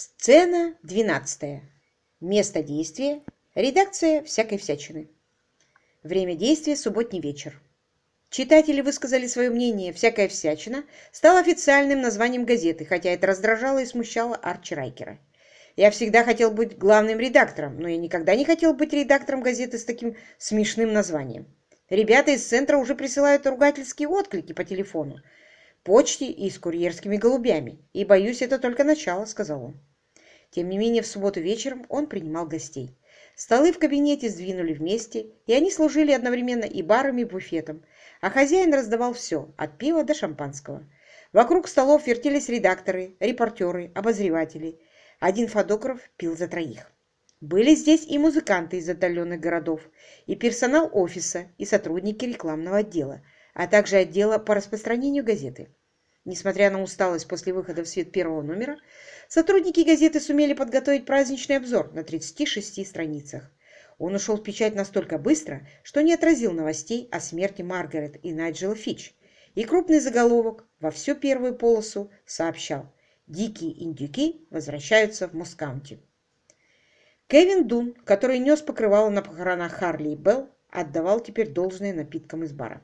Сцена 12. Место действия. Редакция всякой всячины. Время действия – субботний вечер. Читатели высказали свое мнение «Всякая всячина» стала официальным названием газеты, хотя это раздражало и смущало Арчи Райкера. Я всегда хотел быть главным редактором, но я никогда не хотел быть редактором газеты с таким смешным названием. Ребята из центра уже присылают ругательские отклики по телефону, почте и с курьерскими голубями, и, боюсь, это только начало», — сказал он. Тем не менее, в субботу вечером он принимал гостей. Столы в кабинете сдвинули вместе, и они служили одновременно и баром, и буфетом, а хозяин раздавал все, от пива до шампанского. Вокруг столов вертелись редакторы, репортеры, обозреватели. Один фотограф пил за троих. Были здесь и музыканты из отдаленных городов, и персонал офиса, и сотрудники рекламного отдела, а также отдела по распространению газеты. Несмотря на усталость после выхода в свет первого номера, сотрудники газеты сумели подготовить праздничный обзор на 36 страницах. Он ушел в печать настолько быстро, что не отразил новостей о смерти Маргарет и Найджела Фич, и крупный заголовок во всю первую полосу сообщал «Дикие индюки возвращаются в Москаунти». Кевин Дун, который нес покрывало на похоронах Харли и Белл, отдавал теперь должное напиткам из бара.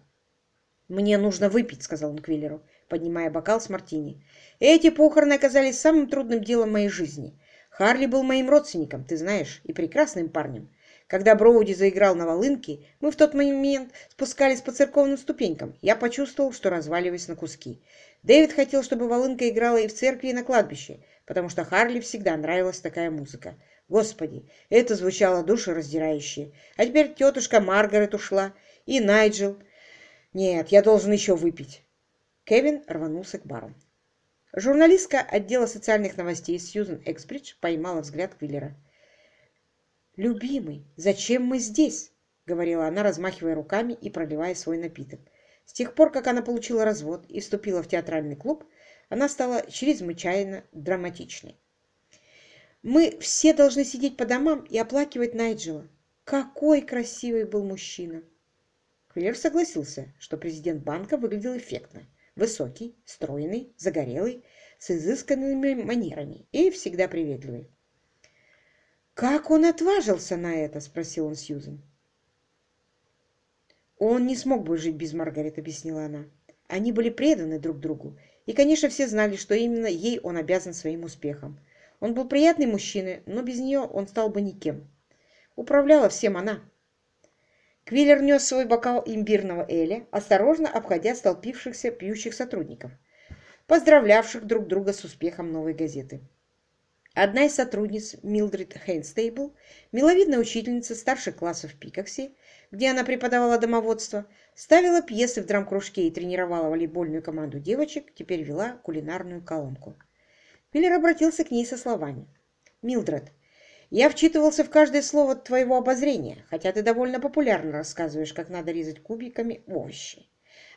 «Мне нужно выпить», — сказал он Квиллеру поднимая бокал с мартини. «Эти похороны оказались самым трудным делом моей жизни. Харли был моим родственником, ты знаешь, и прекрасным парнем. Когда Броуди заиграл на волынке, мы в тот момент спускались по церковным ступенькам. Я почувствовал, что разваливаюсь на куски. Дэвид хотел, чтобы волынка играла и в церкви, и на кладбище, потому что Харли всегда нравилась такая музыка. Господи, это звучало душераздирающе. А теперь тетушка Маргарет ушла, и Найджел. Нет, я должен еще выпить. Кевин рванулся к бару. Журналистка отдела социальных новостей Сьюзен Эксбридж поймала взгляд Квиллера. «Любимый, зачем мы здесь?» — говорила она, размахивая руками и проливая свой напиток. С тех пор, как она получила развод и вступила в театральный клуб, она стала чрезвычайно драматичной. «Мы все должны сидеть по домам и оплакивать Найджела. Какой красивый был мужчина!» Квиллер согласился, что президент банка выглядел эффектно. Высокий, стройный, загорелый, с изысканными манерами и всегда приветливый. «Как он отважился на это?» – спросил он Сьюзен. «Он не смог бы жить без Маргарет», – объяснила она. «Они были преданы друг другу, и, конечно, все знали, что именно ей он обязан своим успехом. Он был приятный мужчина, но без нее он стал бы никем. Управляла всем она». Квиллер нес свой бокал имбирного эля, осторожно обходя столпившихся пьющих сотрудников, поздравлявших друг друга с успехом новой газеты. Одна из сотрудниц, Милдрид Хейнстейбл, миловидная учительница старших классов в где она преподавала домоводство, ставила пьесы в драм-кружке и тренировала волейбольную команду девочек, теперь вела кулинарную колонку. Квиллер обратился к ней со словами. «Милдред, я вчитывался в каждое слово твоего обозрения, хотя ты довольно популярно рассказываешь, как надо резать кубиками овощи.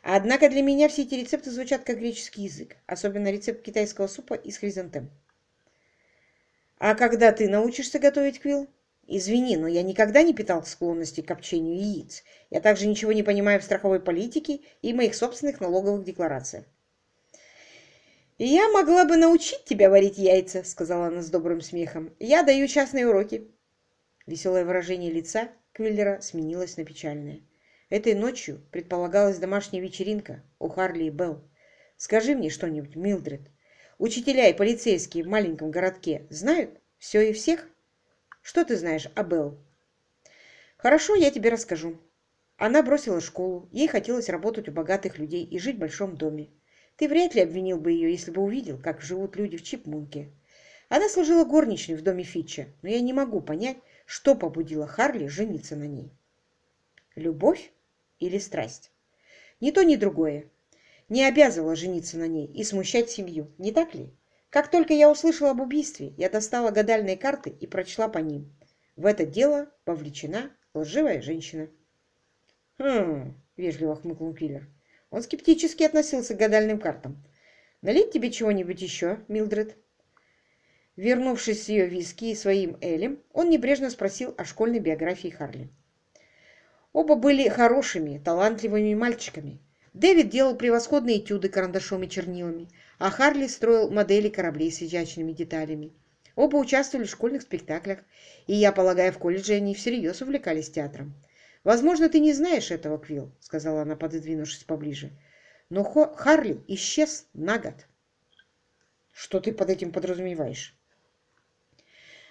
Однако для меня все эти рецепты звучат как греческий язык, особенно рецепт китайского супа из хризантем. А когда ты научишься готовить квилл? Извини, но я никогда не питал склонности к копчению яиц. Я также ничего не понимаю в страховой политике и моих собственных налоговых декларациях. «Я могла бы научить тебя варить яйца», — сказала она с добрым смехом. «Я даю частные уроки». Веселое выражение лица Квиллера сменилось на печальное. Этой ночью предполагалась домашняя вечеринка у Харли и Белл. «Скажи мне что-нибудь, Милдред. Учителя и полицейские в маленьком городке знают все и всех? Что ты знаешь о Белл?» «Хорошо, я тебе расскажу. Она бросила школу, ей хотелось работать у богатых людей и жить в большом доме. Ты вряд ли обвинил бы ее, если бы увидел, как живут люди в Чипмунке. Она служила горничной в доме Фитча, но я не могу понять, что побудило Харли жениться на ней. Любовь или страсть? Ни то, ни другое. Не обязывала жениться на ней и смущать семью, не так ли? Как только я услышала об убийстве, я достала гадальные карты и прочла по ним. В это дело вовлечена лживая женщина. «Хм...» — вежливо хмыкнул Киллер. Он скептически относился к гадальным картам. «Налить тебе чего-нибудь еще, Милдред?» Вернувшись с ее виски и своим Элем, он небрежно спросил о школьной биографии Харли. Оба были хорошими, талантливыми мальчиками. Дэвид делал превосходные этюды карандашом и чернилами, а Харли строил модели кораблей с изящными деталями. Оба участвовали в школьных спектаклях, и, я полагаю, в колледже они всерьез увлекались театром. «Возможно, ты не знаешь этого, Квилл», — сказала она, пододвинувшись поближе. «Но Хо Харли исчез на год». «Что ты под этим подразумеваешь?»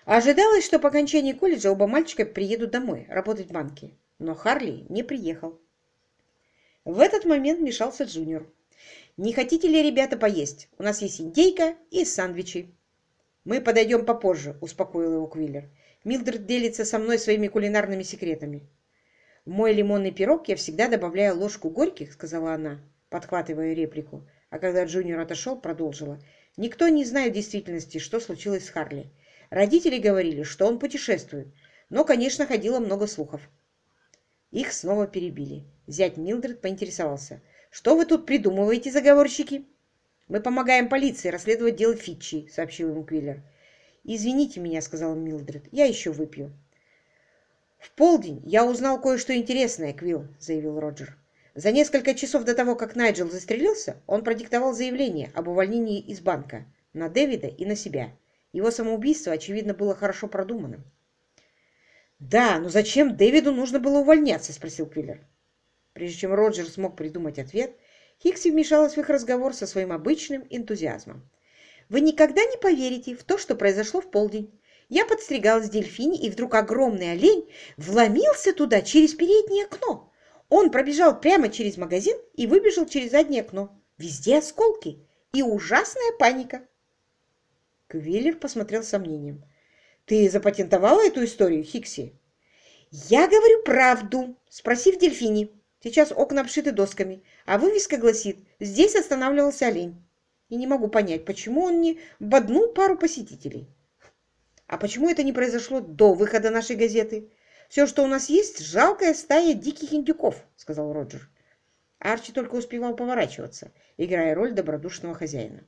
Ожидалось, что по окончании колледжа оба мальчика приедут домой работать в банке, но Харли не приехал. В этот момент вмешался Джуниор. «Не хотите ли, ребята, поесть? У нас есть индейка и сандвичи». «Мы подойдем попозже», — успокоил его Квиллер. «Милдред делится со мной своими кулинарными секретами». «В мой лимонный пирог я всегда добавляю ложку горьких», — сказала она, подхватывая реплику. А когда Джуниор отошел, продолжила. «Никто не знает в действительности, что случилось с Харли. Родители говорили, что он путешествует, но, конечно, ходило много слухов. Их снова перебили. Зять Милдред поинтересовался. «Что вы тут придумываете, заговорщики?» «Мы помогаем полиции расследовать дело Фитчи», — сообщил ему Квиллер. «Извините меня», — сказал Милдред. «Я еще выпью». «В полдень я узнал кое-что интересное, Квилл», — заявил Роджер. За несколько часов до того, как Найджел застрелился, он продиктовал заявление об увольнении из банка на Дэвида и на себя. Его самоубийство, очевидно, было хорошо продуманным. «Да, но зачем Дэвиду нужно было увольняться?» – спросил Квиллер. Прежде чем Роджер смог придумать ответ, Хикси вмешалась в их разговор со своим обычным энтузиазмом. «Вы никогда не поверите в то, что произошло в полдень. Я подстригалась дельфине, и вдруг огромный олень вломился туда через переднее окно. Он пробежал прямо через магазин и выбежал через заднее окно. Везде осколки и ужасная паника. Квиллер посмотрел с сомнением. «Ты запатентовала эту историю, Хикси?» «Я говорю правду. Спроси в дельфине. Сейчас окна обшиты досками, а вывеска гласит «Здесь останавливался олень». И не могу понять, почему он не боднул пару посетителей. А почему это не произошло до выхода нашей газеты? Все, что у нас есть, жалкая стая диких индюков, сказал Роджер. Арчи только успевал поворачиваться, играя роль добродушного хозяина.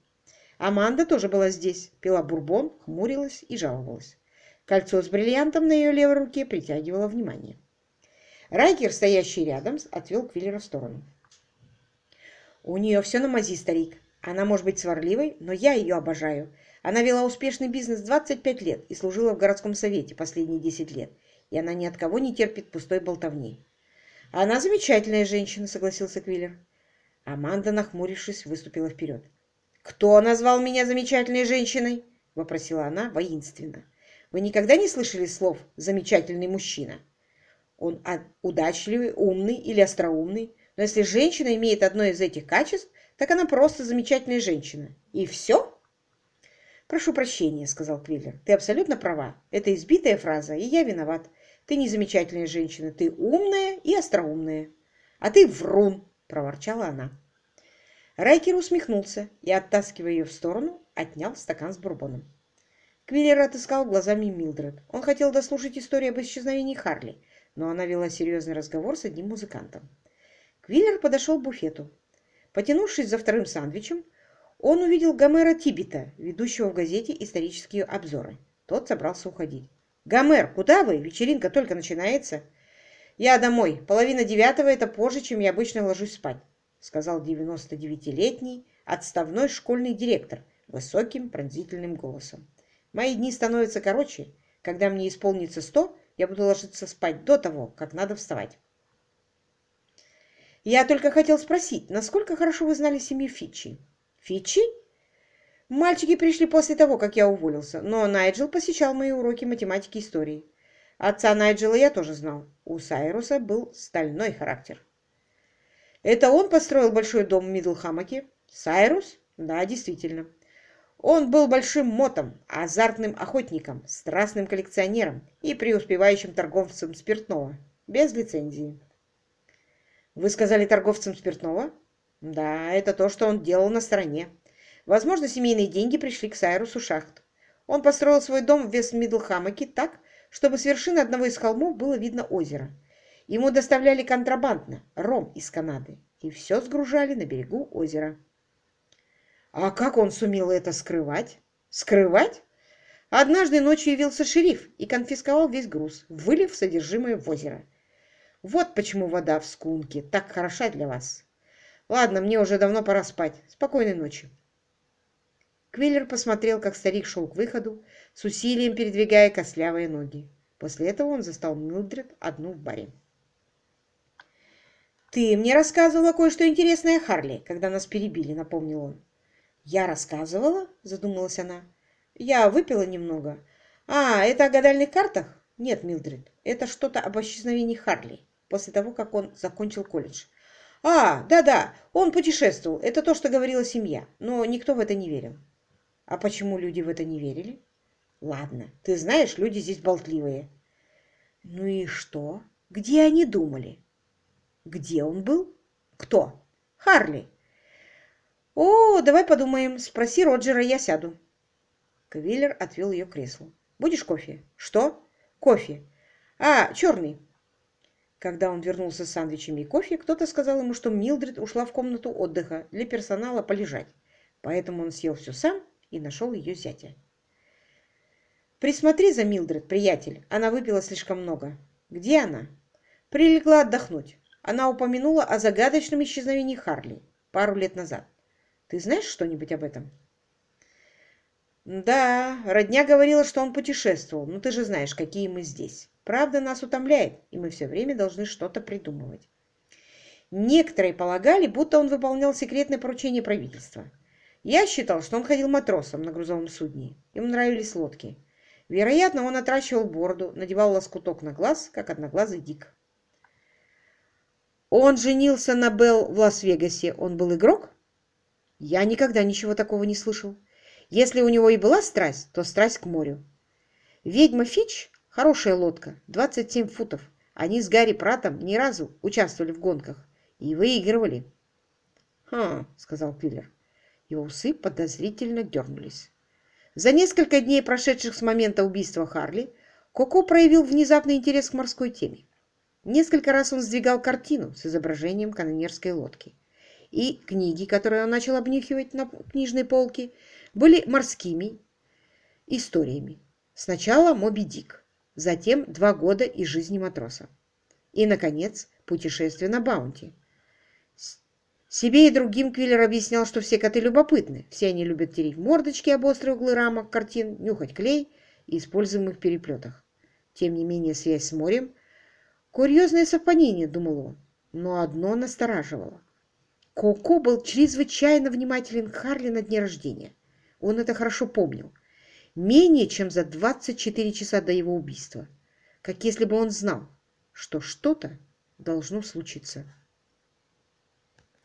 Аманда тоже была здесь, пила бурбон, хмурилась и жаловалась. Кольцо с бриллиантом на ее левой руке притягивало внимание. Райкер, стоящий рядом, отвел Квиллера в сторону. «У нее все на мази, старик. Она может быть сварливой, но я ее обожаю. Она вела успешный бизнес 25 лет и служила в городском совете последние 10 лет, и она ни от кого не терпит пустой болтовни». «Она замечательная женщина», — согласился Квиллер. Аманда, нахмурившись, выступила вперед. «Кто назвал меня замечательной женщиной?» — вопросила она воинственно. «Вы никогда не слышали слов «замечательный мужчина»? Он удачливый, умный или остроумный, но если женщина имеет одно из этих качеств, так она просто замечательная женщина. И все?» «Прошу прощения», — сказал Квиллер. «Ты абсолютно права. Это избитая фраза, и я виноват. Ты не замечательная женщина, ты умная и остроумная. А ты врун!» — проворчала она. Райкер усмехнулся и, оттаскивая ее в сторону, отнял стакан с бурбоном. Квиллер отыскал глазами Милдред. Он хотел дослушать историю об исчезновении Харли, но она вела серьезный разговор с одним музыкантом. Квиллер подошел к буфету. Потянувшись за вторым сандвичем, он увидел Гомера Тибета, ведущего в газете «Исторические обзоры». Тот собрался уходить. «Гомер, куда вы? Вечеринка только начинается». «Я домой. Половина девятого – это позже, чем я обычно ложусь спать сказал 99-летний отставной школьный директор высоким пронзительным голосом. Мои дни становятся короче. Когда мне исполнится сто, я буду ложиться спать до того, как надо вставать. Я только хотел спросить, насколько хорошо вы знали семью Фичи? Фичи? Мальчики пришли после того, как я уволился, но Найджел посещал мои уроки математики и истории. Отца Найджела я тоже знал. У Сайруса был стальной характер. Это он построил большой дом в Мидлхамаке? Сайрус? Да, действительно. Он был большим мотом, азартным охотником, страстным коллекционером и преуспевающим торговцем спиртного, без лицензии. Вы сказали торговцем спиртного? Да, это то, что он делал на стороне. Возможно, семейные деньги пришли к Сайрусу Шахт. Он построил свой дом в Вест-Мидлхамаке так, чтобы с вершины одного из холмов было видно озеро – Ему доставляли контрабандно ром из Канады и все сгружали на берегу озера. А как он сумел это скрывать? Скрывать? Однажды ночью явился шериф и конфисковал весь груз, вылив содержимое в озеро. Вот почему вода в скунке так хороша для вас. Ладно, мне уже давно пора спать. Спокойной ночи. Квиллер посмотрел, как старик шел к выходу, с усилием передвигая костлявые ноги. После этого он застал Милдред одну в баре. «Ты мне рассказывала кое-что интересное, Харли, когда нас перебили», — напомнил он. «Я рассказывала?» — задумалась она. «Я выпила немного. А, это о гадальных картах?» «Нет, Милдред, это что-то об исчезновении Харли после того, как он закончил колледж. А, да-да, он путешествовал. Это то, что говорила семья. Но никто в это не верил. А почему люди в это не верили? Ладно, ты знаешь, люди здесь болтливые. Ну и что? Где они думали? Где он был? Кто? Харли. О, давай подумаем. Спроси Роджера, я сяду. Квиллер отвел ее к креслу. Будешь кофе? Что? Кофе. А, черный. Когда он вернулся с сандвичами и кофе, кто-то сказал ему, что Милдред ушла в комнату отдыха для персонала полежать. Поэтому он съел все сам и нашел ее зятя. «Присмотри за Милдред, приятель. Она выпила слишком много. Где она?» «Прилегла отдохнуть. Она упомянула о загадочном исчезновении Харли пару лет назад. Ты знаешь что-нибудь об этом?» «Да, родня говорила, что он путешествовал, но ты же знаешь, какие мы здесь. Правда нас утомляет, и мы все время должны что-то придумывать. Некоторые полагали, будто он выполнял секретное поручение правительства. Я считал, что он ходил матросом на грузовом судне. Ему нравились лодки. Вероятно, он отращивал бороду, надевал лоскуток на глаз, как одноглазый Дик. Он женился на Белл в Лас-Вегасе. Он был игрок? Я никогда ничего такого не слышал. Если у него и была страсть, то страсть к морю. Ведьма Фич Хорошая лодка, 27 футов. Они с Гарри Пратом ни разу участвовали в гонках и выигрывали. «Хм», — сказал Пиллер. Его усы подозрительно дернулись. За несколько дней, прошедших с момента убийства Харли, Коко проявил внезапный интерес к морской теме. Несколько раз он сдвигал картину с изображением канонерской лодки. И книги, которые он начал обнюхивать на книжной полке, были морскими историями. Сначала «Моби Дик», затем два года из жизни матроса. И, наконец, путешествие на Баунти. Себе и другим Квиллер объяснял, что все коты любопытны. Все они любят тереть мордочки об острые углы рамок картин, нюхать клей и используемых переплетах. Тем не менее, связь с морем – курьезное совпадение, думал он, но одно настораживало. Коко был чрезвычайно внимателен к Харли на дне рождения. Он это хорошо помнил менее чем за 24 часа до его убийства, как если бы он знал, что что-то должно случиться.